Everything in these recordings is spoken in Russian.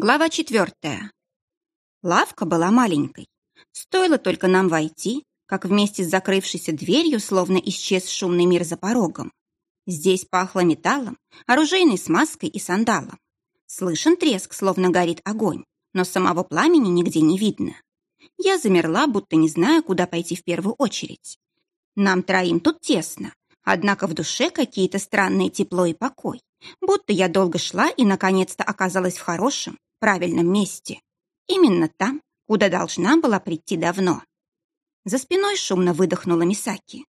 Глава четвертая. Лавка была маленькой. Стоило только нам войти, как вместе с закрывшейся дверью словно исчез шумный мир за порогом. Здесь пахло металлом, оружейной смазкой и сандалом. Слышен треск, словно горит огонь, но самого пламени нигде не видно. Я замерла, будто не знаю, куда пойти в первую очередь. Нам троим тут тесно, однако в душе какие-то странные тепло и покой, будто я долго шла и наконец-то оказалась в хорошем, правильном месте. Именно там, куда должна была прийти давно. За спиной шумно выдохнула Мисаки.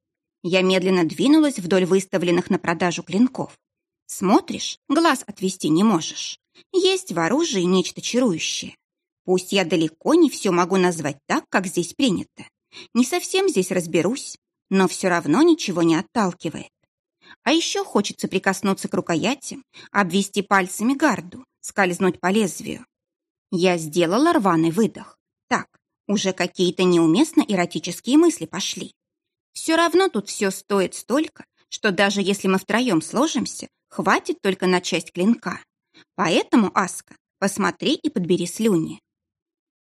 Я медленно двинулась вдоль выставленных на продажу клинков. Смотришь, глаз отвести не можешь. Есть в оружии нечто чарующее. Пусть я далеко не все могу назвать так, как здесь принято. Не совсем здесь разберусь, но все равно ничего не отталкивает. А еще хочется прикоснуться к рукоятям, обвести пальцами гарду, скользнуть по лезвию. Я сделала рваный выдох. Так, уже какие-то неуместно эротические мысли пошли. Все равно тут все стоит столько, что даже если мы втроем сложимся, хватит только на часть клинка. Поэтому, Аска, посмотри и подбери слюни.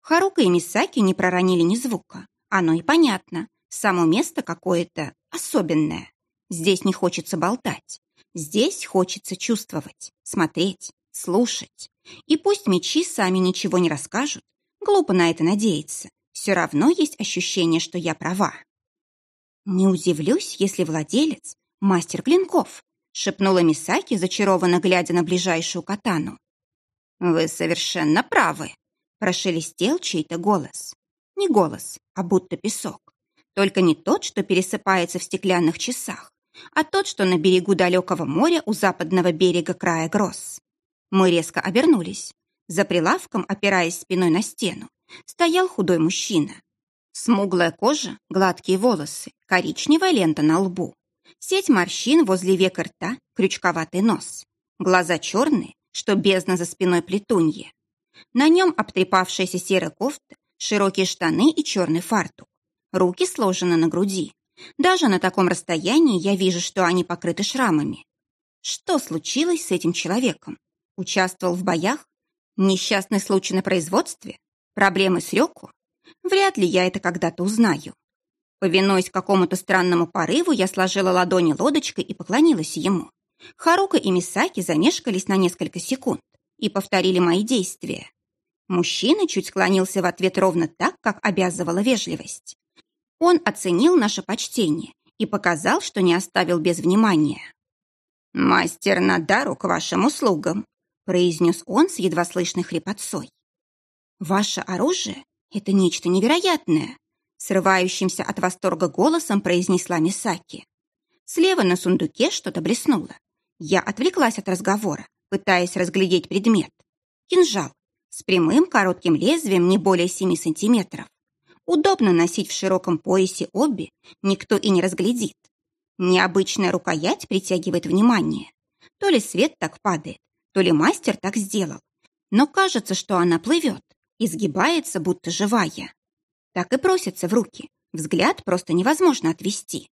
Харука и Мисаки не проронили ни звука. Оно и понятно. Само место какое-то особенное. Здесь не хочется болтать. Здесь хочется чувствовать, смотреть, слушать. И пусть мечи сами ничего не расскажут, глупо на это надеяться, все равно есть ощущение, что я права. «Не удивлюсь, если владелец — мастер клинков», шепнула Мисаки, зачарованно глядя на ближайшую катану. «Вы совершенно правы», — прошелестел чей-то голос. Не голос, а будто песок. Только не тот, что пересыпается в стеклянных часах, а тот, что на берегу далекого моря у западного берега края Гросс. Мы резко обернулись. За прилавком, опираясь спиной на стену, стоял худой мужчина. Смуглая кожа, гладкие волосы, коричневая лента на лбу. Сеть морщин возле века рта, крючковатый нос. Глаза черные, что бездна за спиной плетунья. На нем обтрепавшаяся серая кофта, широкие штаны и черный фартук. Руки сложены на груди. Даже на таком расстоянии я вижу, что они покрыты шрамами. Что случилось с этим человеком? Участвовал в боях? Несчастный случай на производстве? Проблемы с Рёку? Вряд ли я это когда-то узнаю. Повинуясь какому-то странному порыву, я сложила ладони лодочкой и поклонилась ему. Харука и Мисаки замешкались на несколько секунд и повторили мои действия. Мужчина чуть склонился в ответ ровно так, как обязывала вежливость. Он оценил наше почтение и показал, что не оставил без внимания. «Мастер Надару к вашим услугам», произнес он с едва слышной хрипотцой. «Ваше оружие — это нечто невероятное!» Срывающимся от восторга голосом произнесла Мисаки. Слева на сундуке что-то блеснуло. Я отвлеклась от разговора, пытаясь разглядеть предмет. Кинжал с прямым коротким лезвием не более семи сантиметров. Удобно носить в широком поясе обе, никто и не разглядит. Необычная рукоять притягивает внимание. То ли свет так падает, то ли мастер так сделал. Но кажется, что она плывет, изгибается, будто живая. Так и просится в руки. Взгляд просто невозможно отвести.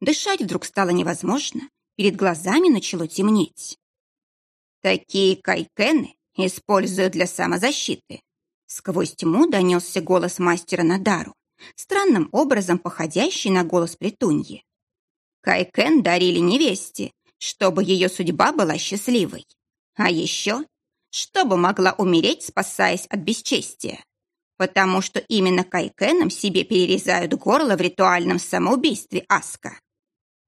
Дышать вдруг стало невозможно. Перед глазами начало темнеть. Такие кайкены используют для самозащиты. Сквозь тьму донесся голос мастера Надару, странным образом походящий на голос Плетуньи. Кайкен дарили невесте, чтобы ее судьба была счастливой. А еще, чтобы могла умереть, спасаясь от бесчестия. Потому что именно кайкеном себе перерезают горло в ритуальном самоубийстве Аска.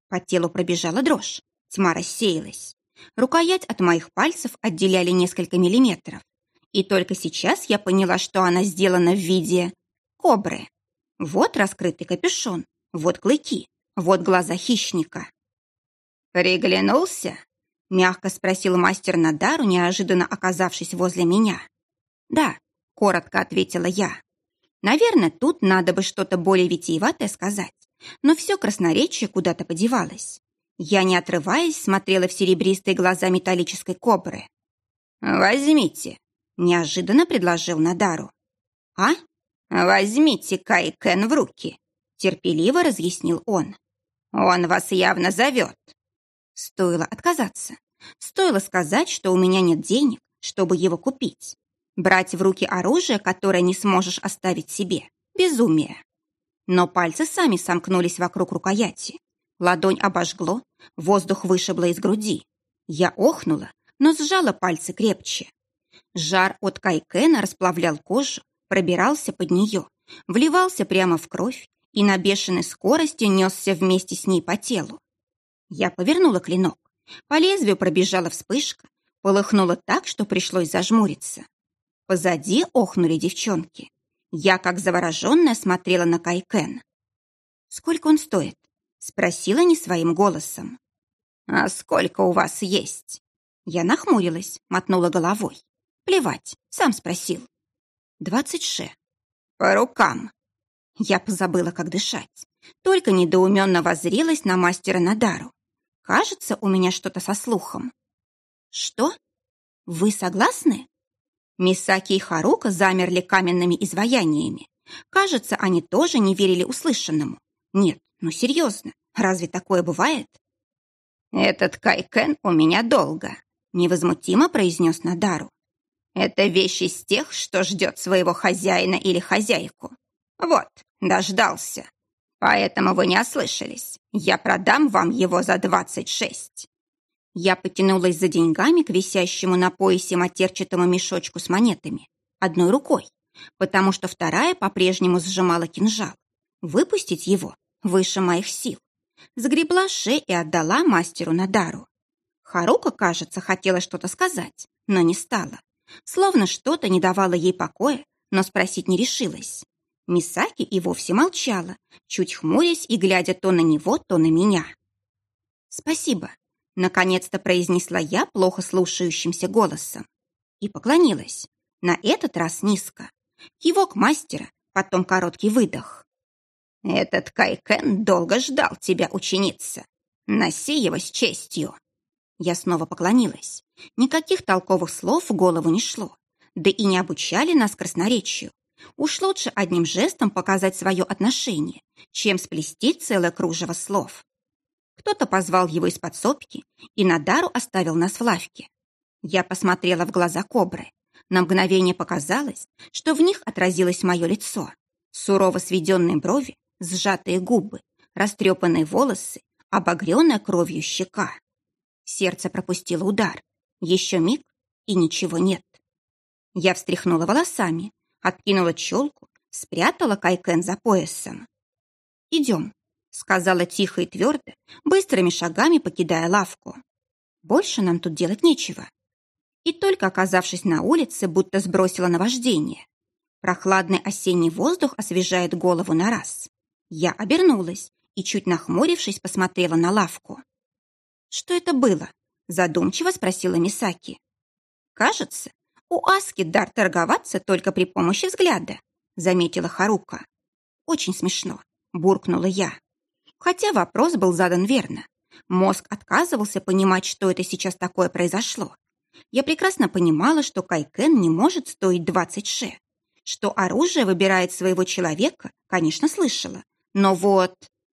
По телу пробежала дрожь, тьма рассеялась. Рукоять от моих пальцев отделяли несколько миллиметров. И только сейчас я поняла, что она сделана в виде кобры. Вот раскрытый капюшон, вот клыки, вот глаза хищника. «Приглянулся?» Мягко спросил мастер Надару, неожиданно оказавшись возле меня. «Да», — коротко ответила я. «Наверное, тут надо бы что-то более витиеватое сказать, но все красноречие куда-то подевалось. Я, не отрываясь, смотрела в серебристые глаза металлической кобры. «Возьмите», — неожиданно предложил Надару. «А? Возьмите Кайкен в руки», — терпеливо разъяснил он. «Он вас явно зовет». Стоило отказаться. Стоило сказать, что у меня нет денег, чтобы его купить. Брать в руки оружие, которое не сможешь оставить себе – безумие. Но пальцы сами сомкнулись вокруг рукояти. Ладонь обожгло, воздух вышибло из груди. Я охнула, но сжала пальцы крепче. Жар от кайкена расплавлял кожу, пробирался под нее, вливался прямо в кровь и на бешеной скорости несся вместе с ней по телу. Я повернула клинок. По лезвию пробежала вспышка, полыхнула так, что пришлось зажмуриться. Позади охнули девчонки. Я, как завороженная, смотрела на Кайкен. «Сколько он стоит?» — спросила не своим голосом. «А сколько у вас есть?» Я нахмурилась, мотнула головой. «Плевать, сам спросил». «Двадцать ше». «По рукам». Я позабыла, как дышать. Только недоуменно воззрелась на мастера Надару. Кажется, у меня что-то со слухом. «Что? Вы согласны?» Мисаки и Харука замерли каменными изваяниями. Кажется, они тоже не верили услышанному. Нет, ну серьезно, разве такое бывает? «Этот кайкен у меня долго», — невозмутимо произнес Надару. «Это вещь из тех, что ждет своего хозяина или хозяйку. Вот, дождался. Поэтому вы не ослышались. Я продам вам его за двадцать шесть». Я потянулась за деньгами к висящему на поясе матерчатому мешочку с монетами. Одной рукой, потому что вторая по-прежнему сжимала кинжал. Выпустить его выше моих сил. Сгребла ше и отдала мастеру Надару. Харука, кажется, хотела что-то сказать, но не стала. Словно что-то не давало ей покоя, но спросить не решилась. Мисаки и вовсе молчала, чуть хмурясь и глядя то на него, то на меня. «Спасибо», Наконец-то произнесла я плохо слушающимся голосом. И поклонилась. На этот раз низко. Кивок мастера, потом короткий выдох. «Этот Кайкен долго ждал тебя, ученица. Носи его с честью». Я снова поклонилась. Никаких толковых слов в голову не шло. Да и не обучали нас красноречию. Уж лучше одним жестом показать свое отношение, чем сплести целое кружево слов. Кто-то позвал его из подсобки, и Надару оставил нас в лавке. Я посмотрела в глаза кобры. На мгновение показалось, что в них отразилось мое лицо. Сурово сведенные брови, сжатые губы, растрепанные волосы, обогренная кровью щека. Сердце пропустило удар. Еще миг, и ничего нет. Я встряхнула волосами, откинула челку, спрятала кайкен за поясом. «Идем», сказала тихо и твердо, быстрыми шагами покидая лавку. Больше нам тут делать нечего. И только оказавшись на улице, будто сбросила наваждение. Прохладный осенний воздух освежает голову на раз. Я обернулась и, чуть нахмурившись, посмотрела на лавку. «Что это было?» – задумчиво спросила Мисаки. «Кажется, у Аски дар торговаться только при помощи взгляда», – заметила Харука. «Очень смешно», – буркнула я. Хотя вопрос был задан верно. Мозг отказывался понимать, что это сейчас такое произошло. Я прекрасно понимала, что Кайкен не может стоить 20 ше. Что оружие выбирает своего человека, конечно, слышала. Но вот...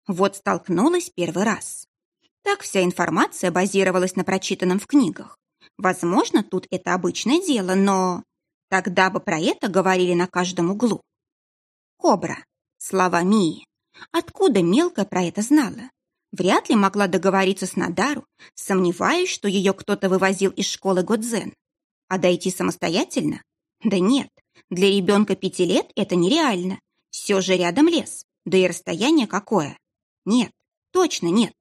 Вот столкнулась первый раз. Так вся информация базировалась на прочитанном в книгах. Возможно, тут это обычное дело, но... Тогда бы про это говорили на каждом углу. Кобра. Слова Мии. Откуда мелкая про это знала? Вряд ли могла договориться с Надару, сомневаюсь, что ее кто-то вывозил из школы Годзен. А дойти самостоятельно? Да нет, для ребенка пяти лет это нереально. Все же рядом лес, да и расстояние какое. Нет, точно нет.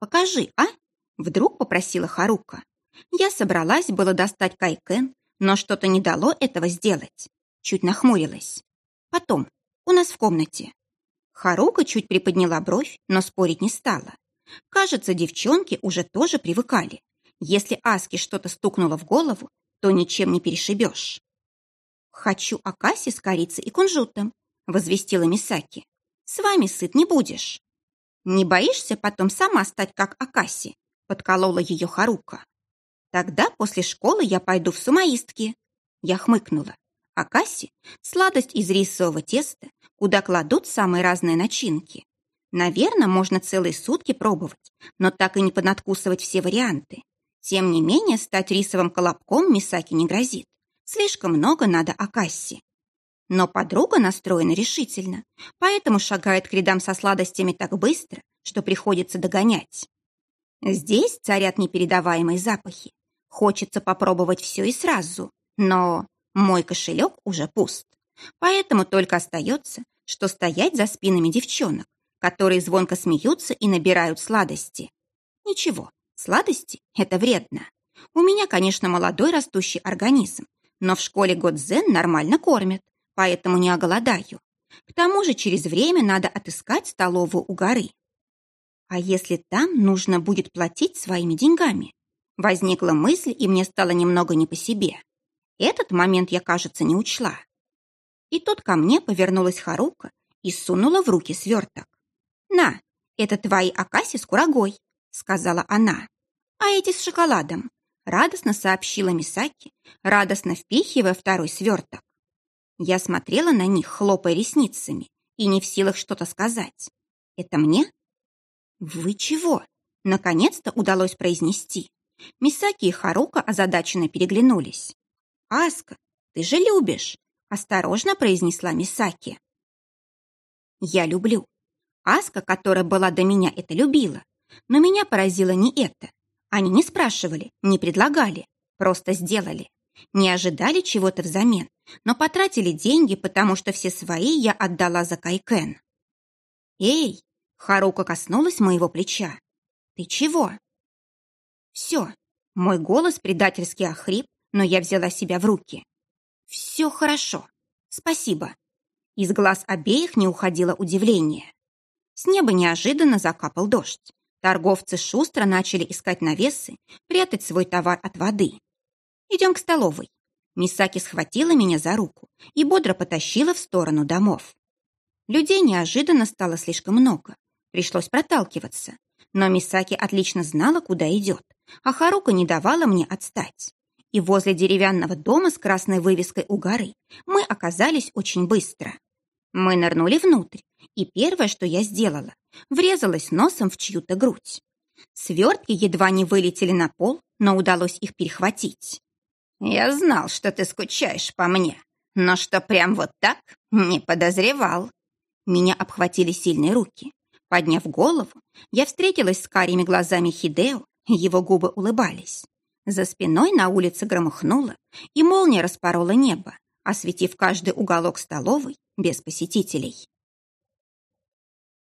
«Покажи, а?» — вдруг попросила Харука. Я собралась было достать кайкен, но что-то не дало этого сделать. Чуть нахмурилась. Потом, у нас в комнате. Харука чуть приподняла бровь, но спорить не стала. Кажется, девчонки уже тоже привыкали. Если Аски что-то стукнуло в голову, то ничем не перешибешь. «Хочу акаси с корицей и кунжутом», — возвестила Мисаки. «С вами сыт не будешь». «Не боишься потом сама стать как акаси?» — подколола ее Харука. «Тогда после школы я пойду в сумаистки». Я хмыкнула. Акаси – сладость из рисового теста, куда кладут самые разные начинки. Наверное, можно целые сутки пробовать, но так и не понадкусывать все варианты. Тем не менее, стать рисовым колобком Мисаки не грозит. Слишком много надо о кассе. Но подруга настроена решительно, поэтому шагает к рядам со сладостями так быстро, что приходится догонять. Здесь царят непередаваемые запахи. Хочется попробовать все и сразу, но мой кошелек уже пуст. Поэтому только остается, что стоять за спинами девчонок, которые звонко смеются и набирают сладости. Ничего, сладости – это вредно. У меня, конечно, молодой растущий организм, но в школе Годзен нормально кормят, поэтому не оголодаю. К тому же через время надо отыскать столовую у горы. А если там нужно будет платить своими деньгами? Возникла мысль, и мне стало немного не по себе. Этот момент я, кажется, не учла. И тут ко мне повернулась Харука и сунула в руки сверток. «На, это твои акаси с курагой», — сказала она. «А эти с шоколадом», — радостно сообщила Мисаки, радостно впихивая второй сверток. Я смотрела на них, хлопая ресницами, и не в силах что-то сказать. «Это мне?» «Вы чего?» — наконец-то удалось произнести. Мисаки и Харука озадаченно переглянулись. «Аска, ты же любишь!» — осторожно произнесла Мисаки. «Я люблю. Аска, которая была до меня, это любила. Но меня поразило не это. Они не спрашивали, не предлагали, просто сделали. Не ожидали чего-то взамен, но потратили деньги, потому что все свои я отдала за Кайкен. «Эй!» — Харука коснулась моего плеча. «Ты чего?» «Все». Мой голос предательски охрип, но я взяла себя в руки. «Все хорошо. Спасибо». Из глаз обеих не уходило удивление. С неба неожиданно закапал дождь. Торговцы шустро начали искать навесы, прятать свой товар от воды. «Идем к столовой». Мисаки схватила меня за руку и бодро потащила в сторону домов. Людей неожиданно стало слишком много. Пришлось проталкиваться. Но Мисаки отлично знала, куда идет, а Харука не давала мне отстать. И возле деревянного дома с красной вывеской у горы мы оказались очень быстро. Мы нырнули внутрь, и первое, что я сделала, врезалась носом в чью-то грудь. Свертки едва не вылетели на пол, но удалось их перехватить. «Я знал, что ты скучаешь по мне, но что прям вот так не подозревал». Меня обхватили сильные руки. Подняв голову, я встретилась с карими глазами Хидео, его губы улыбались. За спиной на улице громыхнуло, и молния распорола небо, осветив каждый уголок столовой без посетителей.